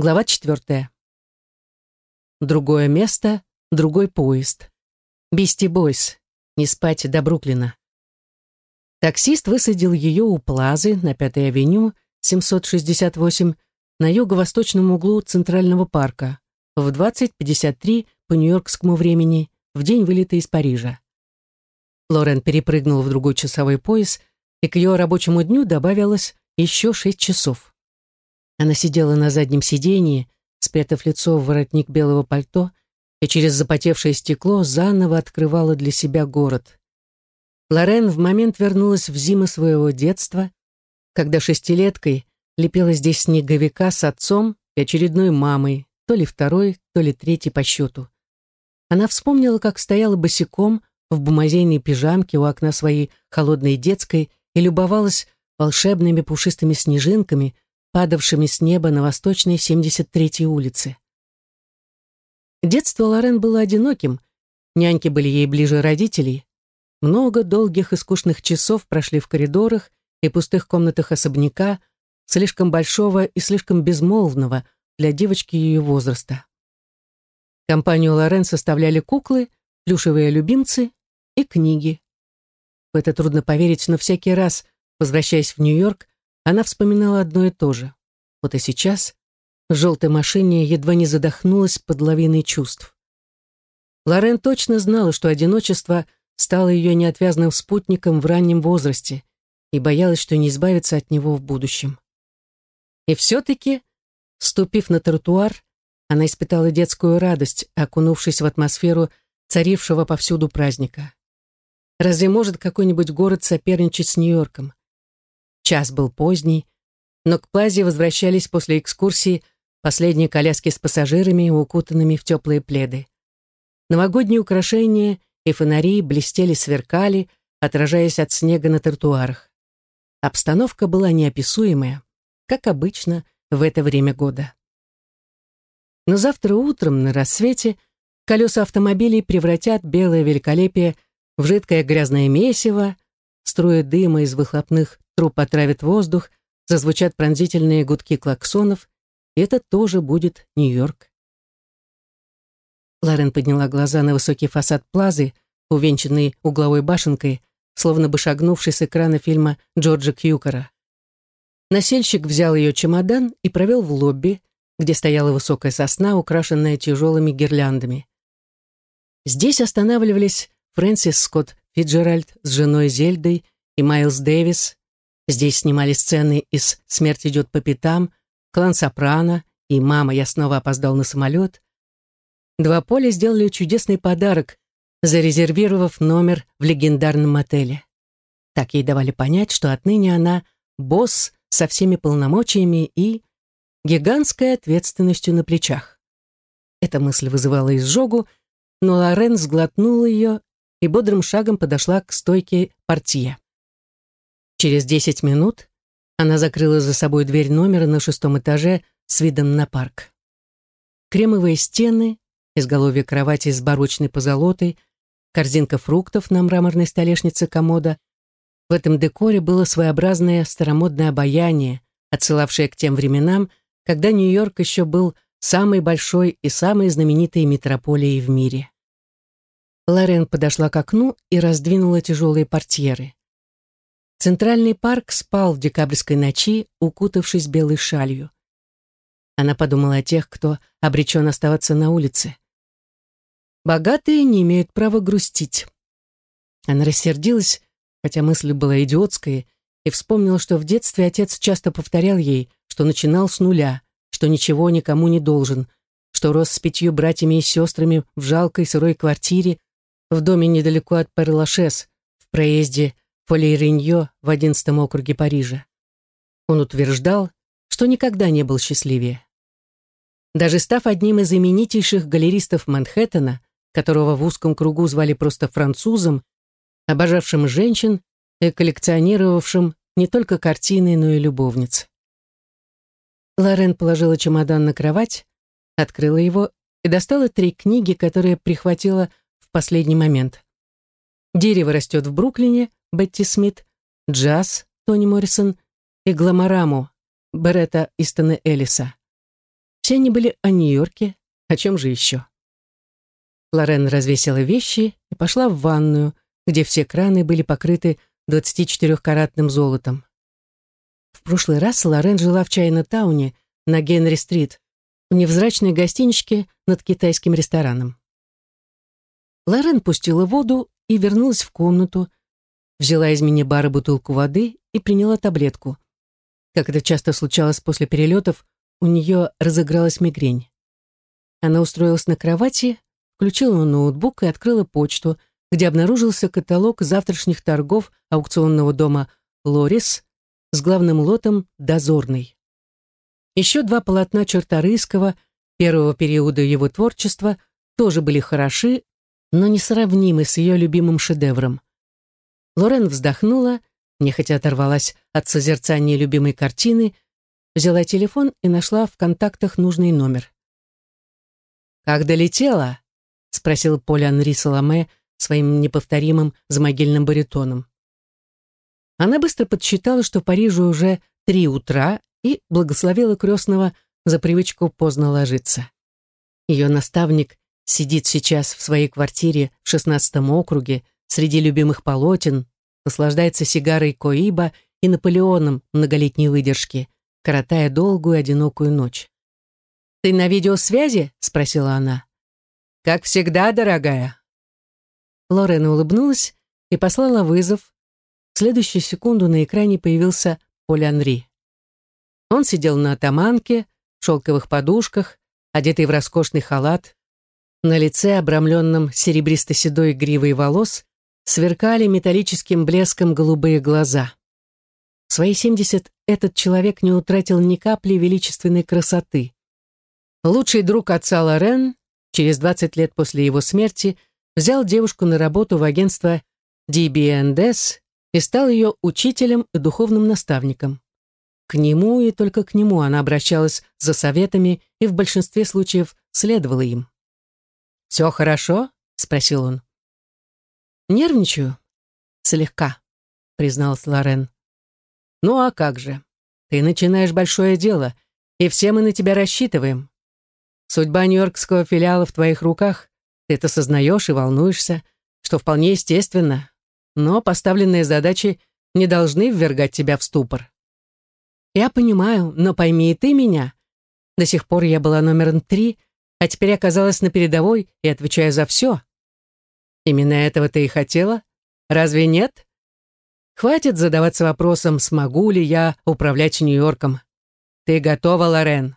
Глава четвертая. Другое место, другой поезд. Бисти Бойс. Не спать до Бруклина. Таксист высадил ее у Плазы на Пятой авеню, 768, на юго-восточном углу Центрального парка, в 20.53 по нью-йоркскому времени, в день вылета из Парижа. Лорен перепрыгнул в другой часовой пояс, и к ее рабочему дню добавилось еще шесть часов. Она сидела на заднем сиденье, спрятав лицо в воротник белого пальто, и через запотевшее стекло заново открывала для себя город. Лорен в момент вернулась в зиму своего детства, когда шестилеткой лепила здесь снеговика с отцом и очередной мамой, то ли второй, то ли третий по счету. Она вспомнила, как стояла босиком в бумазейной пижамке у окна своей холодной детской и любовалась волшебными пушистыми снежинками, падавшими с неба на восточной 73-й улице. Детство Лорен было одиноким, няньки были ей ближе родителей. Много долгих и скучных часов прошли в коридорах и пустых комнатах особняка, слишком большого и слишком безмолвного для девочки ее возраста. Компанию Лорен составляли куклы, плюшевые любимцы и книги. В это трудно поверить, но всякий раз, возвращаясь в Нью-Йорк, она вспоминала одно и то же. Вот и сейчас в желтой машине едва не задохнулась под лавиной чувств. Лорен точно знала, что одиночество стало ее неотвязным спутником в раннем возрасте и боялась, что не избавится от него в будущем. И все-таки, ступив на тротуар, она испытала детскую радость, окунувшись в атмосферу царившего повсюду праздника. Разве может какой-нибудь город соперничать с Нью-Йорком? Час был поздний, но к Плазе возвращались после экскурсии последние коляски с пассажирами, укутанными в теплые пледы. Новогодние украшения и фонари блестели-сверкали, отражаясь от снега на тротуарах. Обстановка была неописуемая, как обычно в это время года. Но завтра утром на рассвете колеса автомобилей превратят белое великолепие в жидкое грязное месиво, струи дыма из выхлопных труб отравят воздух, зазвучат пронзительные гудки клаксонов, и это тоже будет Нью-Йорк. Лорен подняла глаза на высокий фасад плазы, увенчанный угловой башенкой, словно бы шагнувший с экрана фильма Джорджа Кьюкера. Насельщик взял ее чемодан и провел в лобби, где стояла высокая сосна, украшенная тяжелыми гирляндами. Здесь останавливались Фрэнсис Скотт Фиджеральд с женой Зельдой и Майлз Дэвис, Здесь снимали сцены из «Смерть идет по пятам», «Клан Сопрано» и «Мама, я снова опоздал на самолет». Два поля сделали чудесный подарок, зарезервировав номер в легендарном отеле. Так ей давали понять, что отныне она босс со всеми полномочиями и гигантской ответственностью на плечах. Эта мысль вызывала изжогу, но Лорен сглотнула ее и бодрым шагом подошла к стойке портье. Через десять минут она закрыла за собой дверь номера на шестом этаже с видом на парк. Кремовые стены, изголовье кровати с барочной позолотой, корзинка фруктов на мраморной столешнице комода. В этом декоре было своеобразное старомодное обаяние, отсылавшее к тем временам, когда Нью-Йорк еще был самой большой и самой знаменитой метрополией в мире. Лорен подошла к окну и раздвинула тяжелые портьеры. Центральный парк спал в декабрьской ночи, укутавшись белой шалью. Она подумала о тех, кто обречен оставаться на улице. Богатые не имеют права грустить. Она рассердилась, хотя мысль была идиотская, и вспомнила, что в детстве отец часто повторял ей, что начинал с нуля, что ничего никому не должен, что рос с пятью братьями и сестрами в жалкой сырой квартире в доме недалеко от Перлашес, в проезде Полейреньо в одиннадцатом округе Парижа. Он утверждал, что никогда не был счастливее. Даже став одним из именитейших галеристов Манхэттена, которого в узком кругу звали просто французом, обожавшим женщин и коллекционировавшим не только картины, но и любовниц. Лорен положила чемодан на кровать, открыла его и достала три книги, которые прихватила в последний момент. «Дерево растет в Бруклине», Бетти Смит, джаз Тони Моррисон и гламораму Беретта Истона Элиса. Все они были о Нью-Йорке, о чем же еще? Лорен развесила вещи и пошла в ванную, где все краны были покрыты 24-каратным золотом. В прошлый раз Лорен жила в Чайна-тауне на Генри-стрит, в невзрачной гостиничке над китайским рестораном. Лорен пустила воду и вернулась в комнату, взяла из мини-бара бутылку воды и приняла таблетку. Как это часто случалось после перелетов, у нее разыгралась мигрень. Она устроилась на кровати, включила ноутбук и открыла почту, где обнаружился каталог завтрашних торгов аукционного дома «Лорис» с главным лотом «Дозорный». Еще два полотна Черторийского, первого периода его творчества, тоже были хороши, но несравнимы с ее любимым шедевром. Лорен вздохнула, нехотя оторвалась от созерцания любимой картины, взяла телефон и нашла в контактах нужный номер. «Как долетела?» — спросил Поль Анри Соломе своим неповторимым замогильным баритоном. Она быстро подсчитала, что в Париже уже три утра, и благословила крестного за привычку поздно ложиться. Ее наставник сидит сейчас в своей квартире в шестнадцатом округе среди любимых полотен, наслаждается сигарой Коиба и Наполеоном многолетней выдержки, коротая долгую одинокую ночь. «Ты на видеосвязи?» — спросила она. «Как всегда, дорогая». Лорен улыбнулась и послала вызов. В следующую секунду на экране появился Поль Анри. Он сидел на атаманке, шелковых подушках, одетый в роскошный халат. На лице, обрамленном серебристо-седой гривой волос, сверкали металлическим блеском голубые глаза. В свои семьдесят этот человек не утратил ни капли величественной красоты. Лучший друг отца Лорен, через 20 лет после его смерти, взял девушку на работу в агентство DBNDES и стал ее учителем и духовным наставником. К нему и только к нему она обращалась за советами и в большинстве случаев следовала им. «Все хорошо?» — спросил он. «Нервничаю?» «Слегка», — призналась Лорен. «Ну а как же? Ты начинаешь большое дело, и все мы на тебя рассчитываем. Судьба нью-йоркского филиала в твоих руках, ты это сознаешь и волнуешься, что вполне естественно, но поставленные задачи не должны ввергать тебя в ступор. Я понимаю, но пойми и ты меня. До сих пор я была номером три, а теперь оказалась на передовой и отвечаю за все. Именно этого ты и хотела? Разве нет? Хватит задаваться вопросом, смогу ли я управлять Нью-Йорком. Ты готова, Лорен?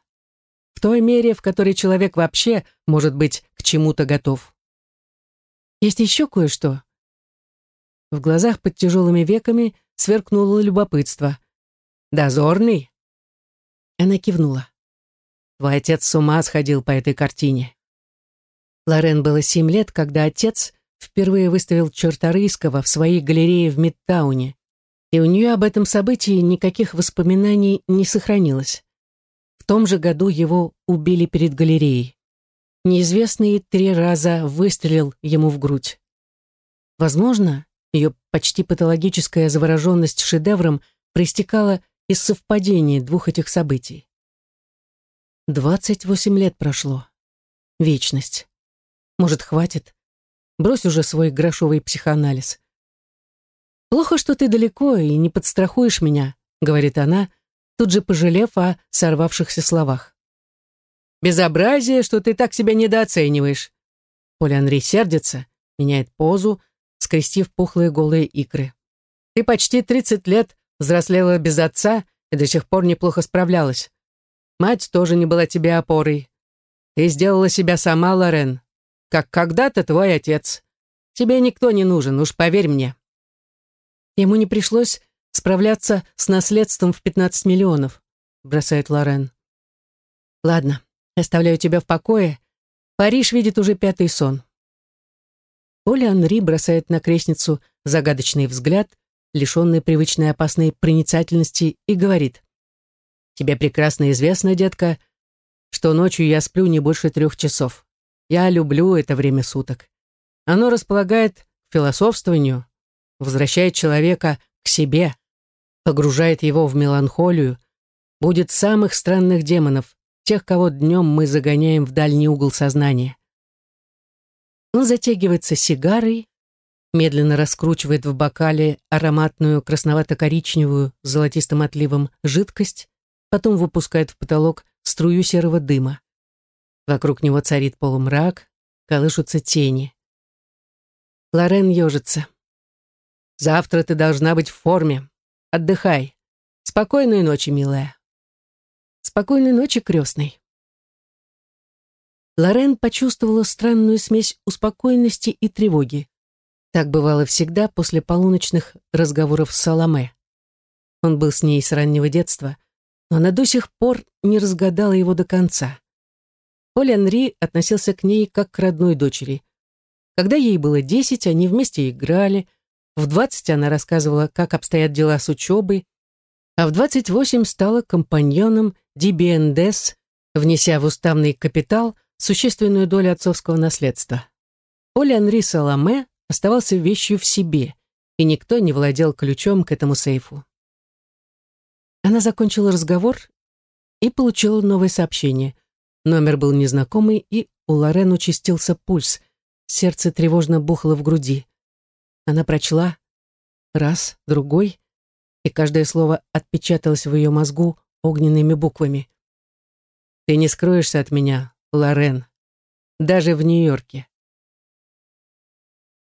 В той мере, в которой человек вообще может быть к чему-то готов. Есть еще кое-что. В глазах под тяжелыми веками сверкнуло любопытство. «Дозорный?» Она кивнула. «Твой отец с ума сходил по этой картине». Лорен было семь лет, когда отец впервые выставил Черторийского в своей галерее в Мидтауне, и у нее об этом событии никаких воспоминаний не сохранилось. В том же году его убили перед галереей. Неизвестный три раза выстрелил ему в грудь. Возможно, ее почти патологическая завороженность шедевром проистекала из совпадения двух этих событий. Двадцать восемь лет прошло. Вечность. Может, хватит? Брось уже свой грошовый психоанализ. «Плохо, что ты далеко и не подстрахуешь меня», — говорит она, тут же пожалев о сорвавшихся словах. «Безобразие, что ты так себя недооцениваешь». Поль Анри сердится, меняет позу, скрестив пухлые голые икры. «Ты почти тридцать лет взрослела без отца и до сих пор неплохо справлялась. Мать тоже не была тебе опорой. Ты сделала себя сама, Лорен, как когда-то твой отец. Тебе никто не нужен, уж поверь мне. Ему не пришлось справляться с наследством в 15 миллионов, бросает Лорен. Ладно, оставляю тебя в покое. Париж видит уже пятый сон. Оля Анри бросает на крестницу загадочный взгляд, лишенный привычной опасной проницательности, и говорит. «Тебе прекрасно известно, детка, что ночью я сплю не больше трех часов. Я люблю это время суток. Оно располагает к философствованию, возвращает человека к себе, погружает его в меланхолию, будет самых странных демонов, тех, кого днем мы загоняем в дальний угол сознания. Он затягивается сигарой, медленно раскручивает в бокале ароматную красновато-коричневую с золотистым отливом жидкость, потом выпускает в потолок струю серого дыма. Вокруг него царит полумрак, колышутся тени. Лорен ежится. «Завтра ты должна быть в форме. Отдыхай. Спокойной ночи, милая». «Спокойной ночи, крестный». Лорен почувствовала странную смесь успокоенности и тревоги. Так бывало всегда после полуночных разговоров с Саламе. Он был с ней с раннего детства, но она до сих пор не разгадала его до конца. Поль Анри относился к ней как к родной дочери. Когда ей было десять, они вместе играли, в двадцать она рассказывала, как обстоят дела с учебой, а в двадцать восемь стала компаньоном Дибиэндес, внеся в уставный капитал существенную долю отцовского наследства. Поль Анри Саламе оставался вещью в себе, и никто не владел ключом к этому сейфу. Она закончила разговор и получила новое сообщение. Номер был незнакомый, и у Лорен участился пульс. Сердце тревожно бухало в груди. Она прочла раз, другой, и каждое слово отпечаталось в ее мозгу огненными буквами. «Ты не скроешься от меня, Лорен, даже в Нью-Йорке.